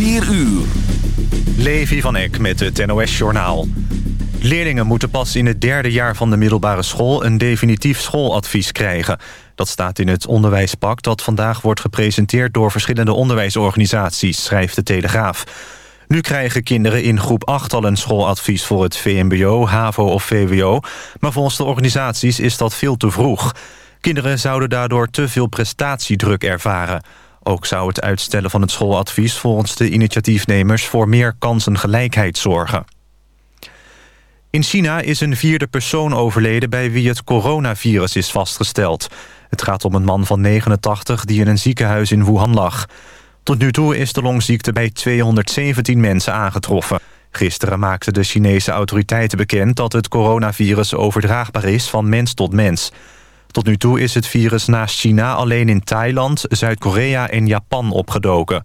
4 uur. Levi van Eck met het NOS-journaal. Leerlingen moeten pas in het derde jaar van de middelbare school... een definitief schooladvies krijgen. Dat staat in het onderwijspak dat vandaag wordt gepresenteerd... door verschillende onderwijsorganisaties, schrijft de Telegraaf. Nu krijgen kinderen in groep 8 al een schooladvies voor het VMBO, HAVO of VWO. Maar volgens de organisaties is dat veel te vroeg. Kinderen zouden daardoor te veel prestatiedruk ervaren... Ook zou het uitstellen van het schooladvies volgens de initiatiefnemers voor meer kansengelijkheid zorgen. In China is een vierde persoon overleden bij wie het coronavirus is vastgesteld. Het gaat om een man van 89 die in een ziekenhuis in Wuhan lag. Tot nu toe is de longziekte bij 217 mensen aangetroffen. Gisteren maakten de Chinese autoriteiten bekend dat het coronavirus overdraagbaar is van mens tot mens. Tot nu toe is het virus naast China alleen in Thailand, Zuid-Korea en Japan opgedoken.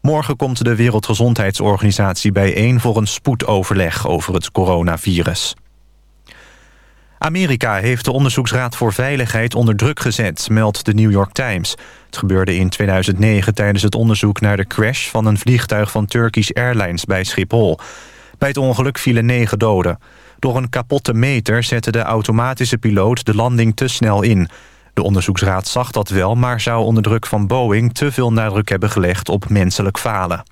Morgen komt de Wereldgezondheidsorganisatie bijeen voor een spoedoverleg over het coronavirus. Amerika heeft de Onderzoeksraad voor Veiligheid onder druk gezet, meldt de New York Times. Het gebeurde in 2009 tijdens het onderzoek naar de crash van een vliegtuig van Turkish Airlines bij Schiphol. Bij het ongeluk vielen negen doden. Door een kapotte meter zette de automatische piloot de landing te snel in. De onderzoeksraad zag dat wel, maar zou onder druk van Boeing... te veel nadruk hebben gelegd op menselijk falen.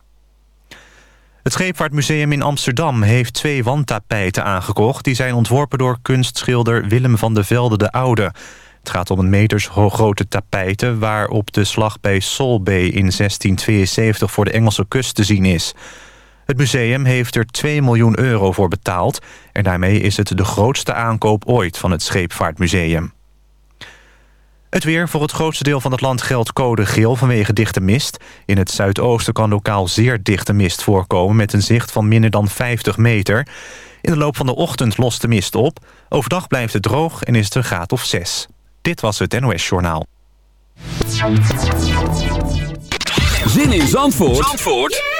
Het Scheepvaartmuseum in Amsterdam heeft twee wandtapijten aangekocht... die zijn ontworpen door kunstschilder Willem van de Velde de Oude. Het gaat om een meters grote tapijten... waarop de slag bij Solbay in 1672 voor de Engelse kust te zien is... Het museum heeft er 2 miljoen euro voor betaald... en daarmee is het de grootste aankoop ooit van het Scheepvaartmuseum. Het weer. Voor het grootste deel van het land geldt code geel vanwege dichte mist. In het zuidoosten kan lokaal zeer dichte mist voorkomen... met een zicht van minder dan 50 meter. In de loop van de ochtend lost de mist op. Overdag blijft het droog en is het een graad of 6. Dit was het NOS Journaal. Zin in Zandvoort, Zandvoort?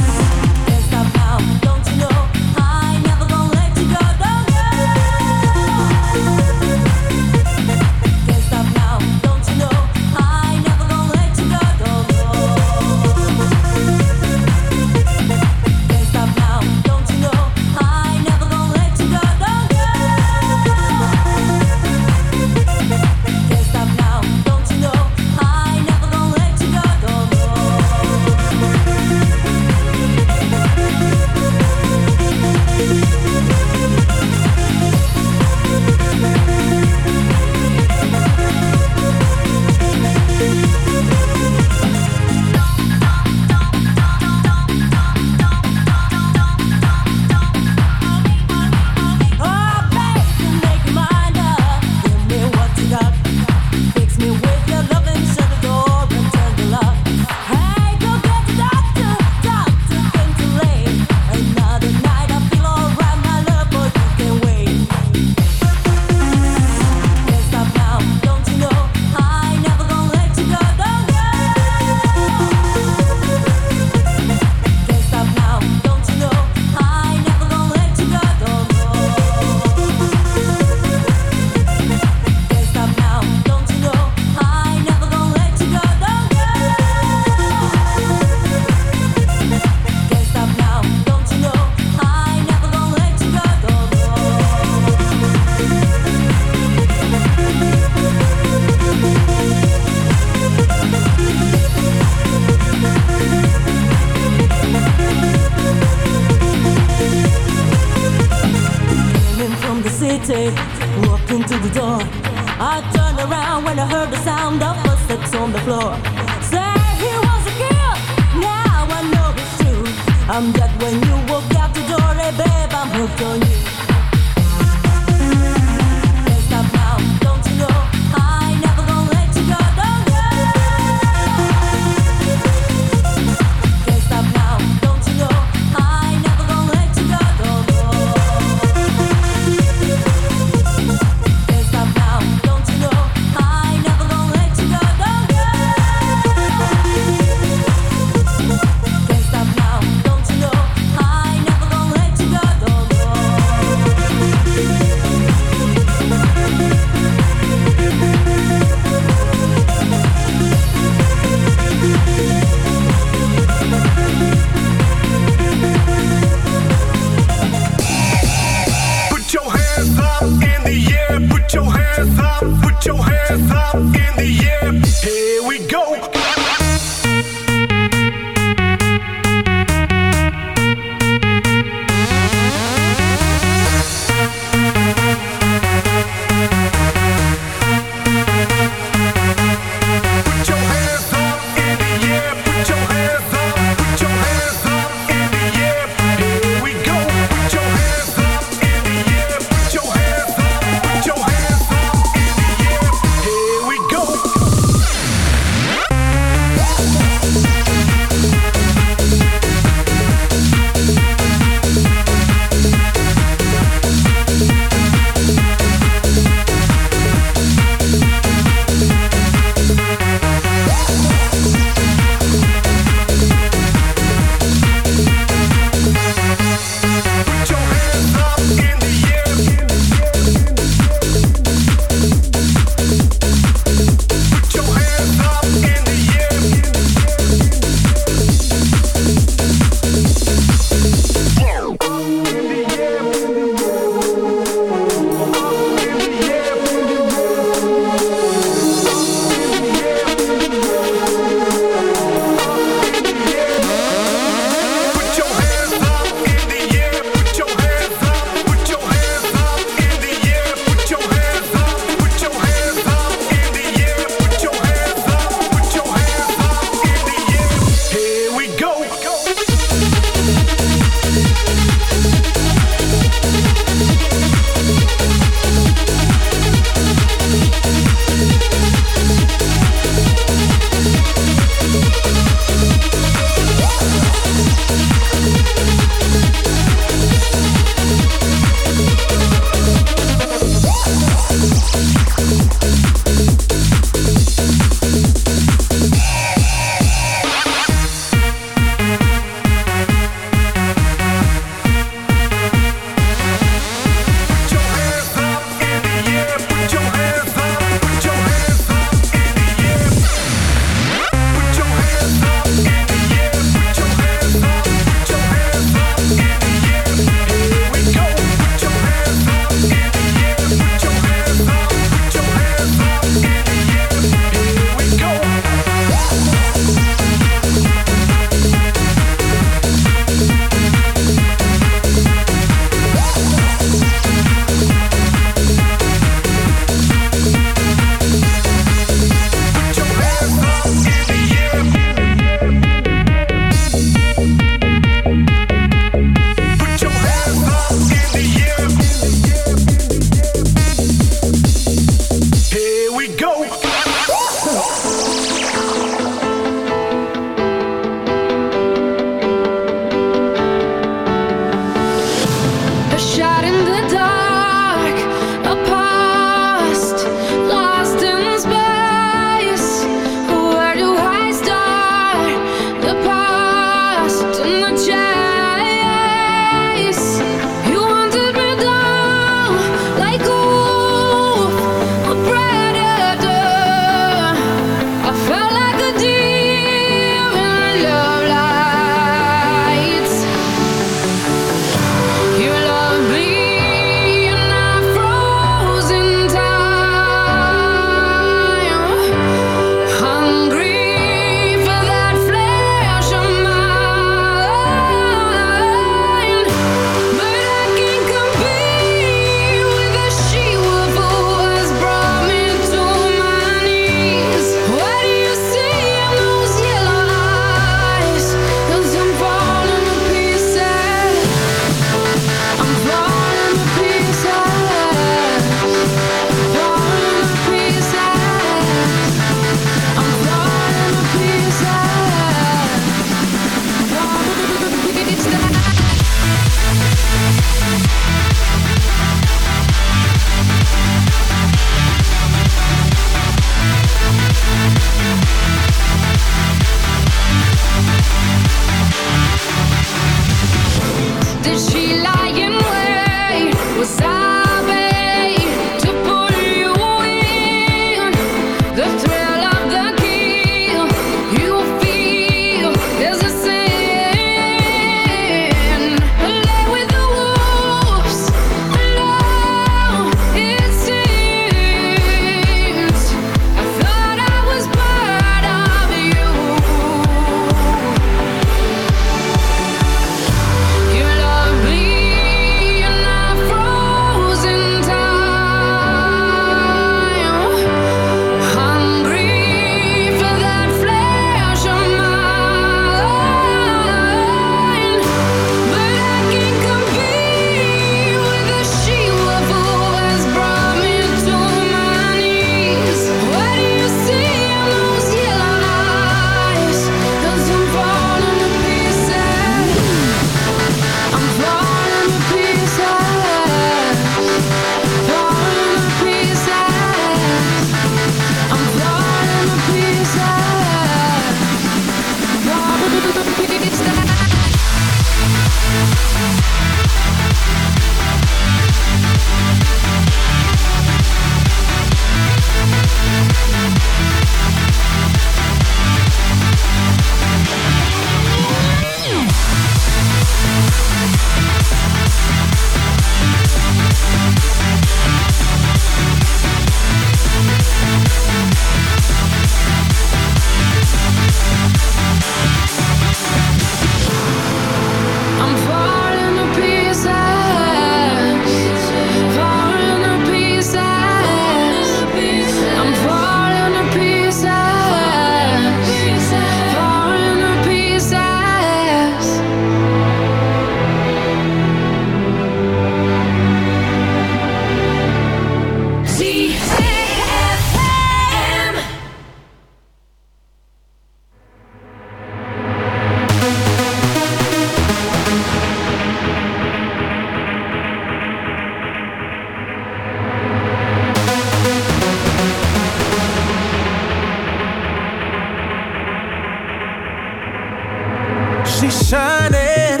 Shining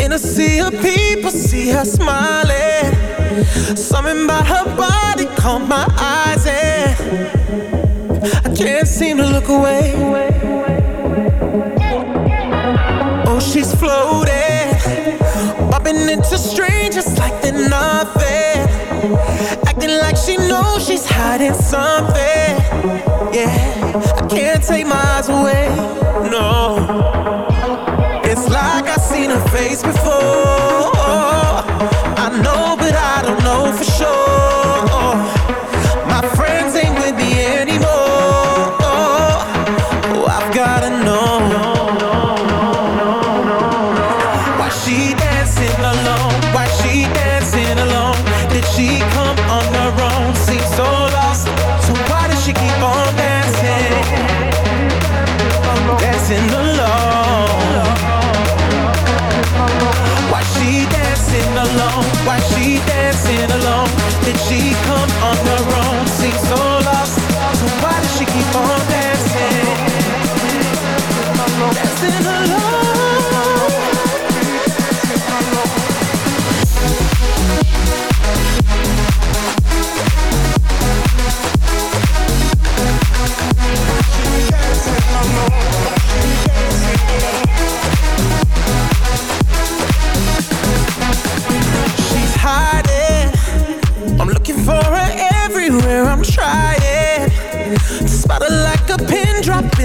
in a sea of people. See her smiling. Something about her body caught my eyes, and I can't seem to look away. Oh, she's floating, bumping into strangers like they're nothing, acting like she knows she's hiding something. Yeah, I can't take my eyes away. No. It's like I've seen her face before. I know, but I don't know for sure. My friends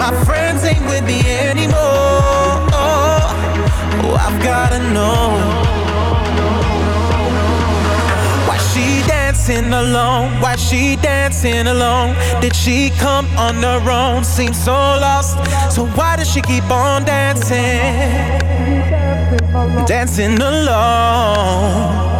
My friends ain't with me anymore. Oh, I've gotta know. Why she dancing alone? Why she dancing alone? Did she come on her own? Seems so lost. So why does she keep on dancing? Dancing alone.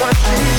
Walking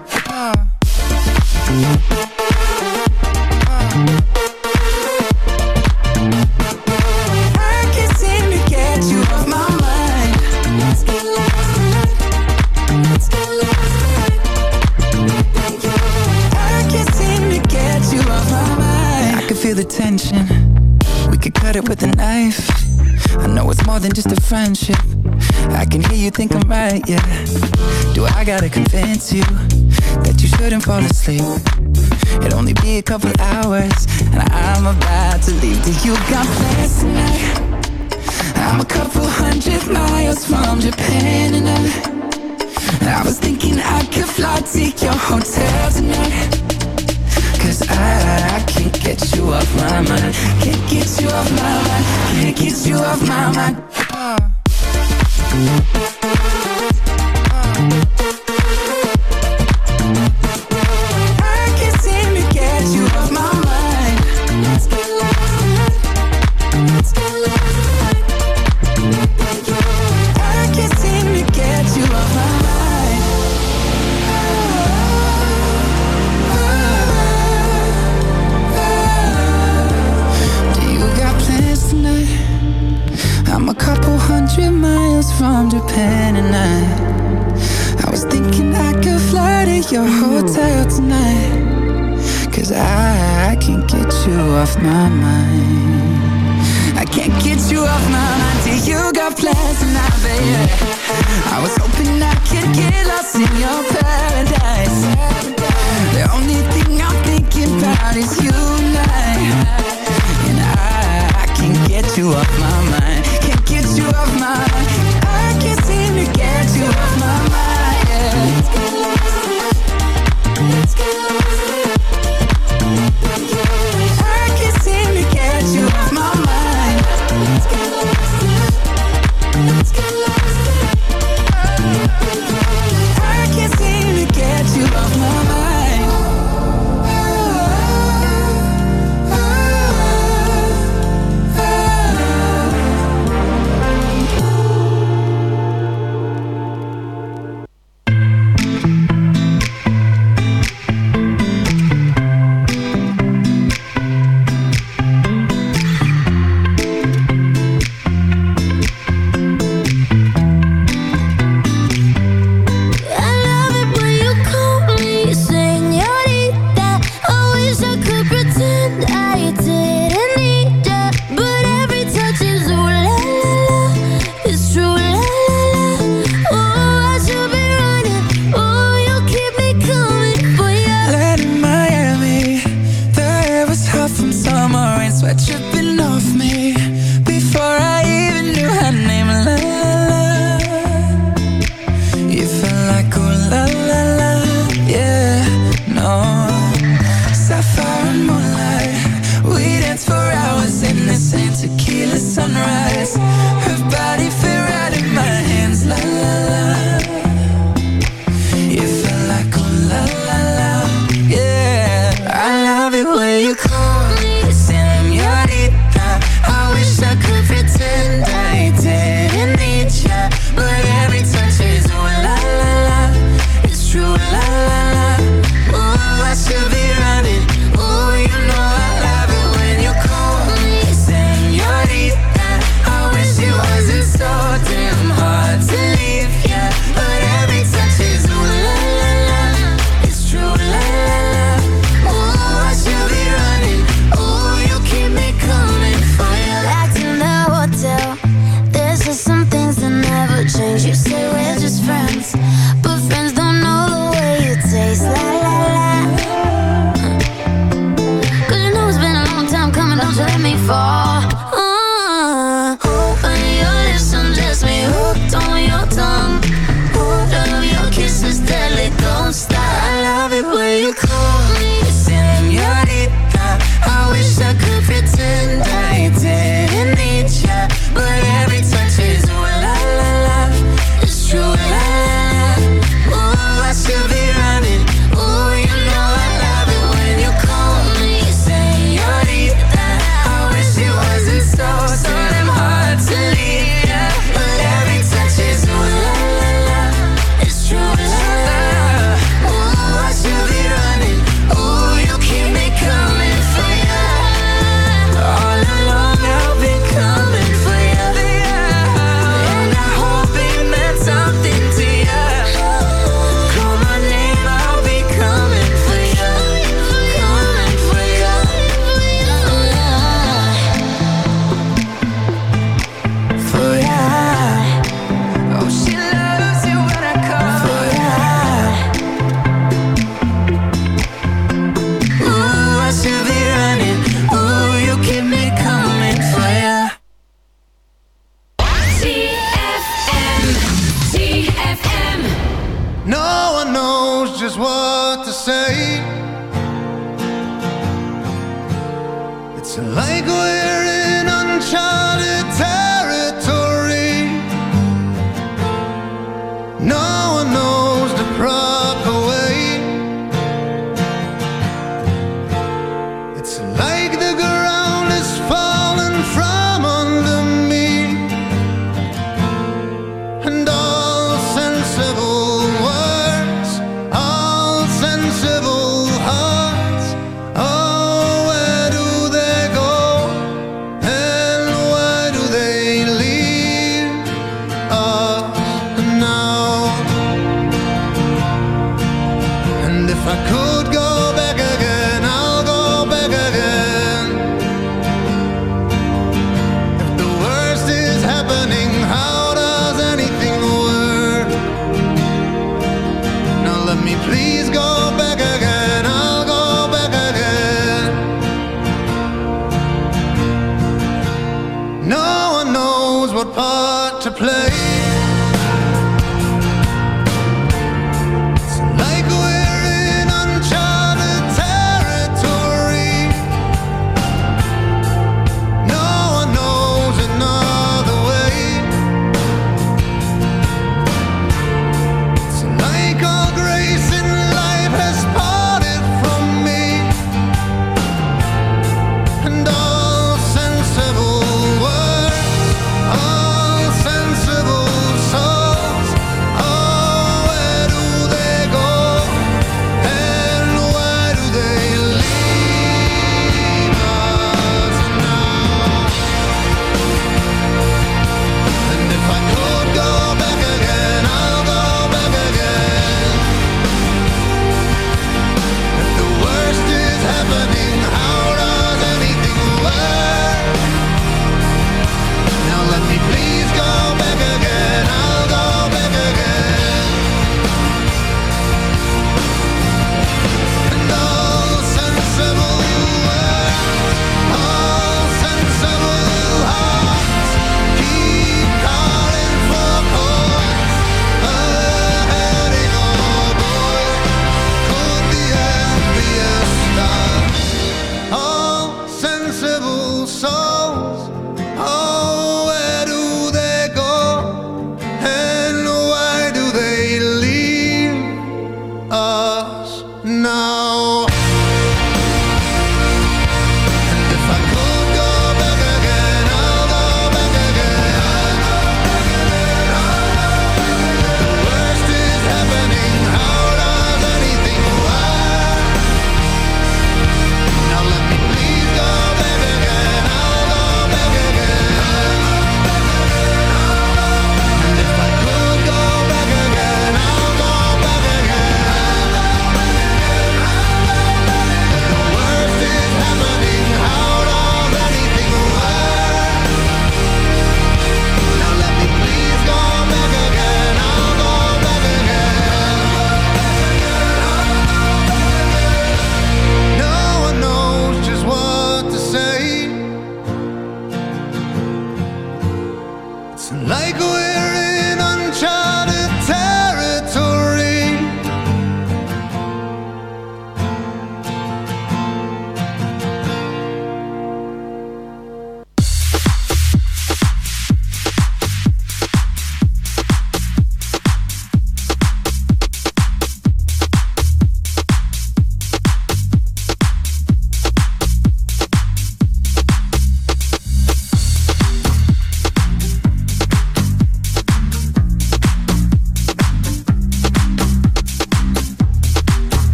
friendship. I can hear you think I'm right, yeah. Do I gotta convince you Shouldn't fall asleep. It'll only be a couple hours And I'm about to leave. Do you got plans tonight? I'm a couple hundred miles from Japan And I I was thinking I could fly to your hotel tonight. Cause I, I can't get you off my mind. Can't get you off my mind. Can't get you off my mind. I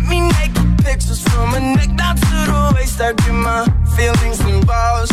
Get me naked pictures from her neck down to the waist. I get my feelings involved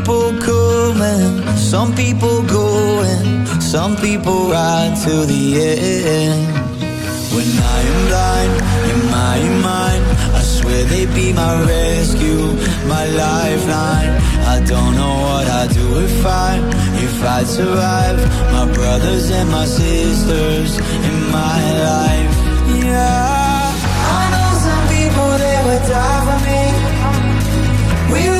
People come and some people go, some people ride till the end. When I am blind in my mind, I swear they be my rescue, my lifeline. I don't know what I'd do if I, if I'd survive. My brothers and my sisters in my life. Yeah, I know some people they would die for me. We